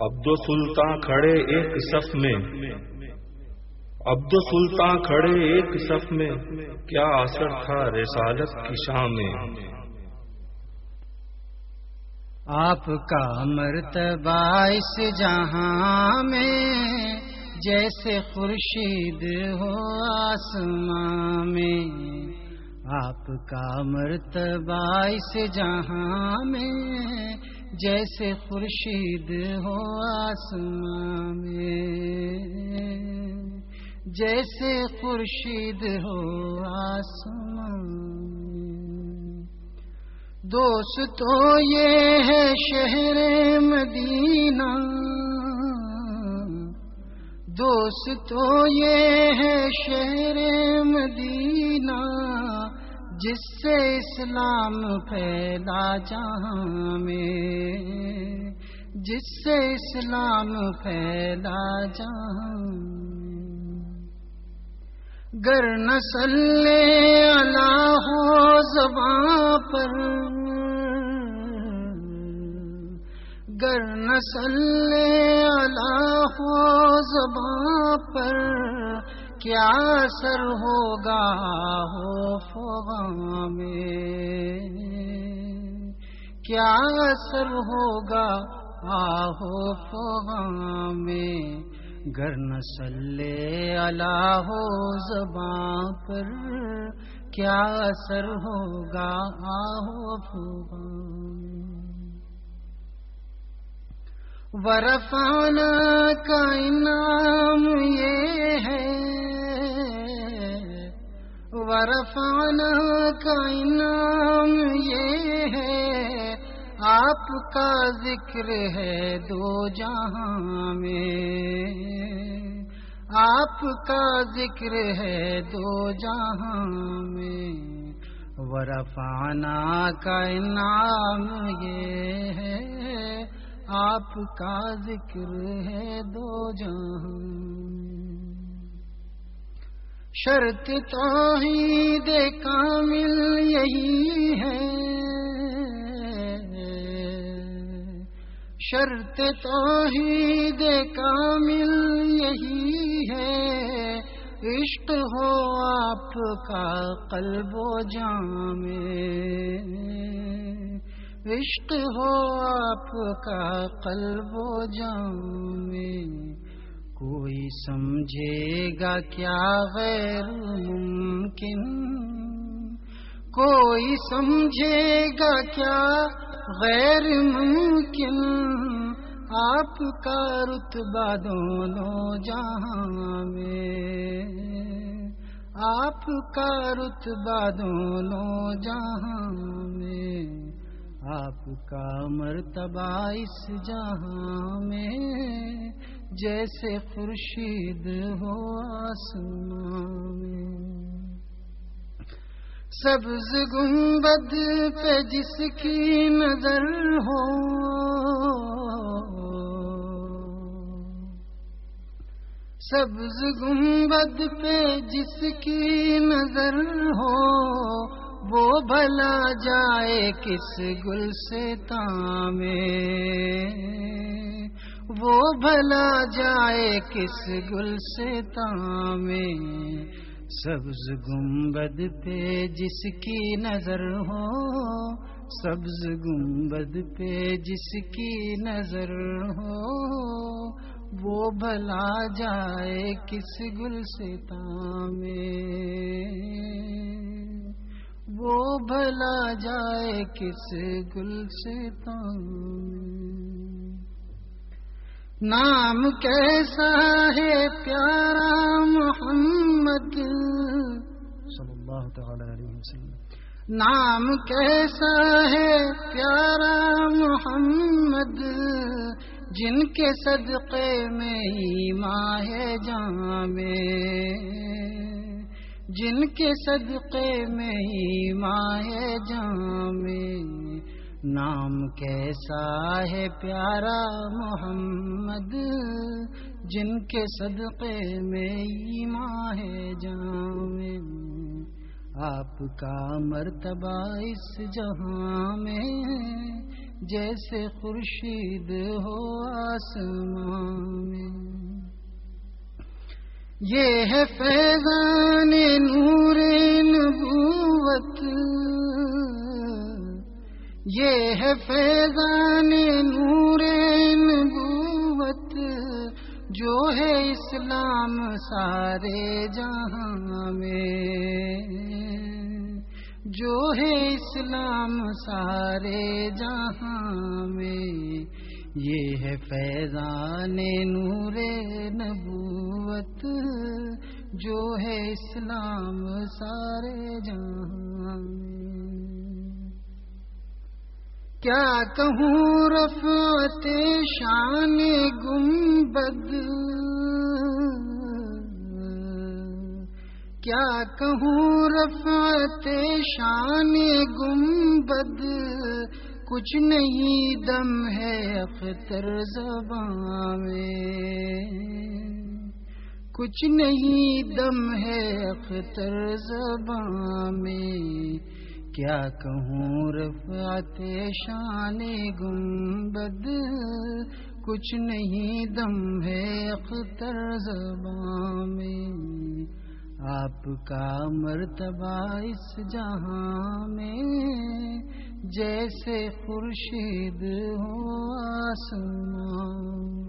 عبد سلطان کھڑے ایک صف میں۔ عبد سلطان کھڑے ایک صف میں۔ کیا اثر تھا رسالت کی شام میں۔ آپ کا مرتبہ اس جہاں میں، جیسے خورشید ہو آسمان میں۔ آپ کا مرتبہ اس جہاں میں جیسے خورشید ہو آسمان میں، جیسے خورشید ہو آسمان دوست تو یہ ہے شہر مدینہ، دوست تو یہ ہے شہر مدینہ۔ جس سے اسلام پھیلا جہاں میں جس سے اسلام پھیلا جہاں گر نسل اللہ ہو زباں پر۔ گر نسل اللہ ہو زباں پر۔ کیا اثر ہوگا ہو فغا میں؟ کیا اثر ہوگا آہو فغا میں؟ گر نسل اللہ ہو زباں پر، کیا اثر ہوگا آہو فغا ورفانہ کا انعام یہ ورفانہ کا انعام یہ ہے، آپ کا ذکر ہے دو جہاں میں۔ آپ کا ذکر ہے دو جہاں میں۔ ورفانہ کا انعام یہ ہے، آپ کا ذکر ہے دو جہاں شرط تو ہی کامل یہی ہے۔ شرط تو ہی کامل یہی ہے۔ عشق ہو آپ کا قلب و جام۔ عشق ہو آپ کا قلب و جام۔ کوئی سمجھے گا کیا غیر ممکن؟ کوئی سمجھے گا کیا غیر ممکن؟ آپ کا رتبہ دونوں جہاں میں، آپ کا رتبہ دونوں جہاں میں، آپ کا مرتبہ اس جہاں میں۔ جیسے خورشید ہو آسمان سبز گنبد پہ جس کی نظر ہو۔ سبز گنبد پہ جس کی نظر ہو، وہ بھلا جائے کس گل سے تامے وہ بھلا جائے کس گل سے تامے سبز گنبد پہ جس کی نظر ہو، سبز گنبد پہ جس کی نظر ہو، وہ بھلا جائے کس گل سے تامے وہ بھلا جائے کس گل سے تامے نام کیسا ہے پیارا محمد؟ صلی اللہ تعالی علیہ وسلم۔ نام کیسا ہے پیارا محمد؟ جن کے صدقے میں ہی ماہ جامے جن کے صدقے میں ہی ماہ جامے نام کیسا ہے پیارا محمد، جن کے صدقے میں ایماں ہے جامع۔ آپ کا مرتبہ اس جہاں میں جیسے خورشید ہو آسمان میں۔ یہ ہے فیضان نور نبوت۔ یہ ہے فیضان نور نبوت، جو ہے اسلام سارے جہاں میں، جو ہے اسلام سارے جہاں میں۔ یہ ہے فیضان نور نبوت، جو ہے اسلام سارے جہاں میں۔ کیا کہوں رفعت شان گنبد؟ کیا کہوں رفعت شان گنبد؟ کچھ نہیں دم ہے اختر زبان میں۔ کچھ نہیں دم ہے اختر زبان میں۔ کیا کہوں؟ رفعت شان گنبد کچھ نہیں، دم ہے اختر زبان میں۔ آپ کا مرتبہ اس جہاں میں، جیسے خورشید ہو آسمان